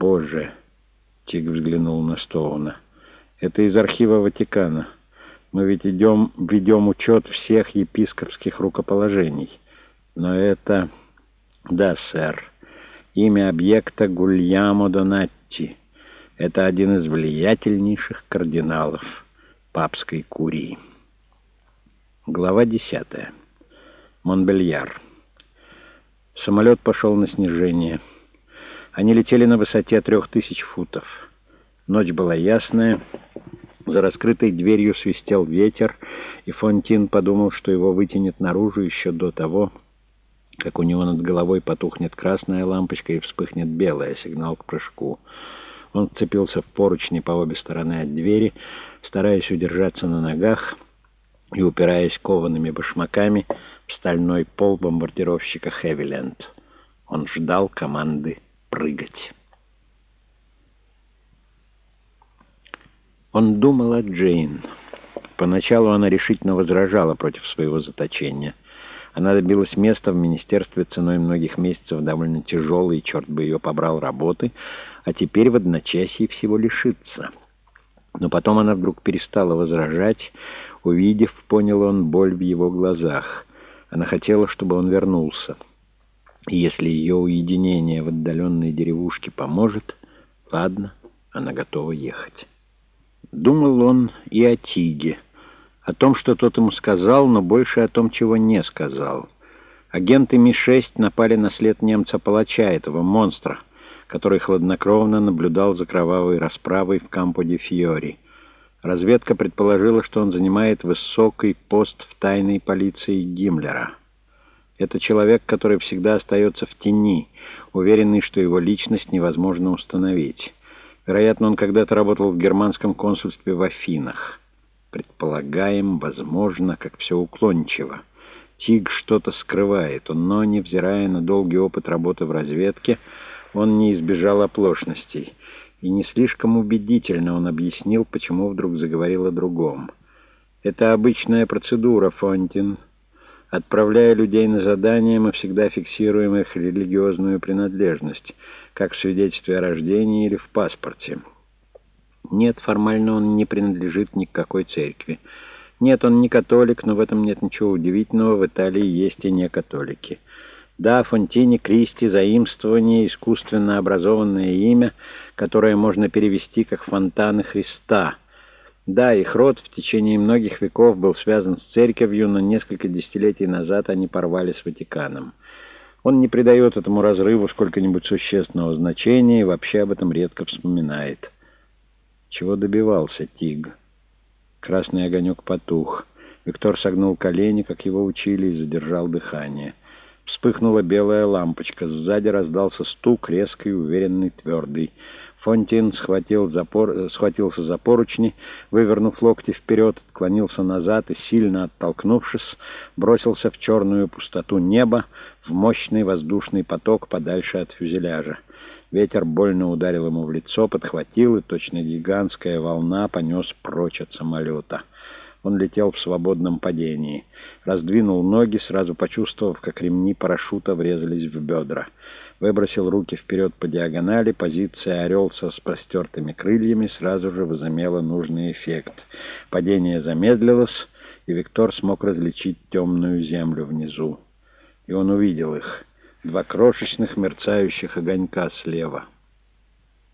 «Боже!» — Тиг взглянул на Стоуна. «Это из архива Ватикана. Мы ведь идем, ведем учет всех епископских рукоположений. Но это...» «Да, сэр. Имя объекта Гульямо Донатти. Это один из влиятельнейших кардиналов папской курии». Глава десятая. Монбельяр. Самолет пошел на снижение. Они летели на высоте трех тысяч футов. Ночь была ясная. За раскрытой дверью свистел ветер, и Фонтин подумал, что его вытянет наружу еще до того, как у него над головой потухнет красная лампочка и вспыхнет белая, сигнал к прыжку. Он вцепился в поручни по обе стороны от двери, стараясь удержаться на ногах и упираясь коваными башмаками в стальной пол бомбардировщика «Хэвиленд». Он ждал команды прыгать. Он думал о Джейн. Поначалу она решительно возражала против своего заточения. Она добилась места в министерстве ценой многих месяцев довольно тяжелой, черт бы ее побрал, работы, а теперь в одночасье всего лишится. Но потом она вдруг перестала возражать, увидев, понял он боль в его глазах. Она хотела, чтобы он вернулся. И если ее уединение в отдаленной деревушке поможет, ладно, она готова ехать. Думал он и о Тиге, о том, что тот ему сказал, но больше о том, чего не сказал. Агенты Ми-6 напали на след немца-палача, этого монстра, который хладнокровно наблюдал за кровавой расправой в Кампо-де-Фьори. Разведка предположила, что он занимает высокий пост в тайной полиции Гиммлера. Это человек, который всегда остается в тени, уверенный, что его личность невозможно установить. Вероятно, он когда-то работал в германском консульстве в Афинах. Предполагаем, возможно, как все уклончиво. Тиг что-то скрывает, но, невзирая на долгий опыт работы в разведке, он не избежал оплошностей. И не слишком убедительно он объяснил, почему вдруг заговорил о другом. «Это обычная процедура, Фонтин». Отправляя людей на задания, мы всегда фиксируем их религиозную принадлежность, как в свидетельстве о рождении или в паспорте. Нет, формально он не принадлежит ни к какой церкви. Нет, он не католик, но в этом нет ничего удивительного, в Италии есть и не католики. Да, Фонтини Кристи — заимствование, искусственно образованное имя, которое можно перевести как «фонтаны Христа», да, их род в течение многих веков был связан с церковью, но несколько десятилетий назад они порвали с Ватиканом. Он не придает этому разрыву сколько-нибудь существенного значения и вообще об этом редко вспоминает. Чего добивался Тиг? Красный огонек потух. Виктор согнул колени, как его учили, и задержал дыхание. Вспыхнула белая лампочка. Сзади раздался стук, резкий, уверенный, твердый. Фонтин схватил запор, э, схватился за поручни, вывернув локти вперед, отклонился назад и, сильно оттолкнувшись, бросился в черную пустоту неба, в мощный воздушный поток подальше от фюзеляжа. Ветер больно ударил ему в лицо, подхватил, и точно гигантская волна понес прочь от самолета. Он летел в свободном падении. Раздвинул ноги, сразу почувствовав, как ремни парашюта врезались в бедра выбросил руки вперед по диагонали, позиция «Орел» со спростертыми крыльями сразу же возымела нужный эффект. Падение замедлилось, и Виктор смог различить темную землю внизу. И он увидел их, два крошечных мерцающих огонька слева —